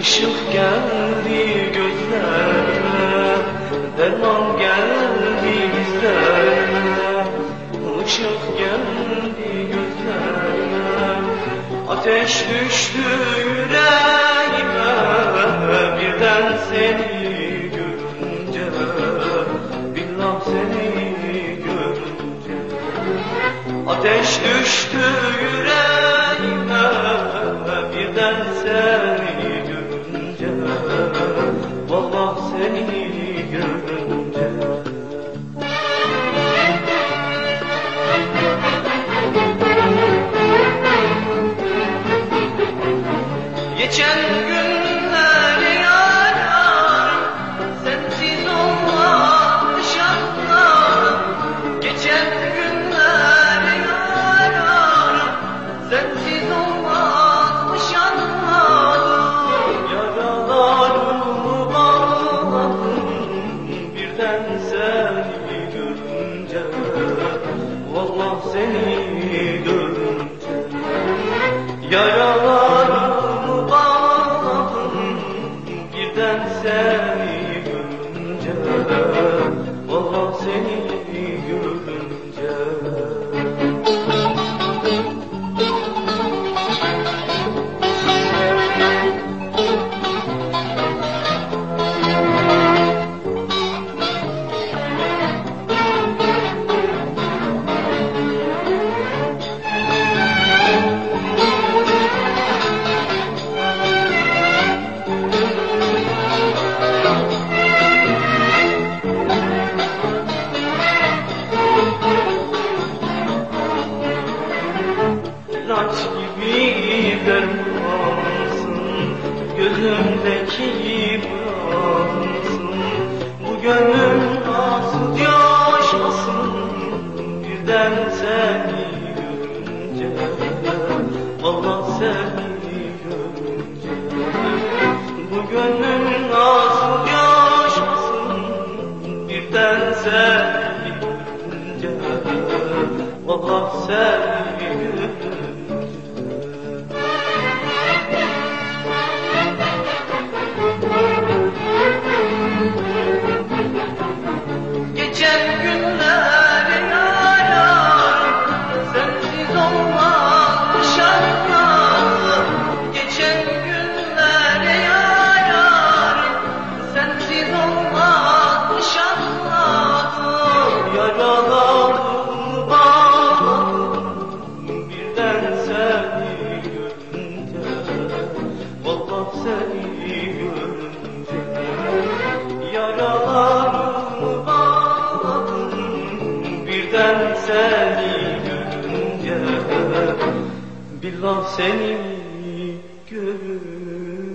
Işık geldi gözlerine Derman geldi bizlerine Işık geldi gözlerine Ateş düştü yüreğime Birden seni görünce. Billah seni görünce. Ateş düştü yüreğime Birden seni Seni görünce Yaralarımı bağladım birden seni İlaç gibi dermansın Gözümdeki buransın Bu gönlüm nasıl yaşasın Birden seni görünce. Vallahi seni görünce. Bu gönlüm nasıl yaşasın Birden seni görünce. Vallahi seni seni görünce Yaralarımı bağladım birden seni görünce Billah seni görünce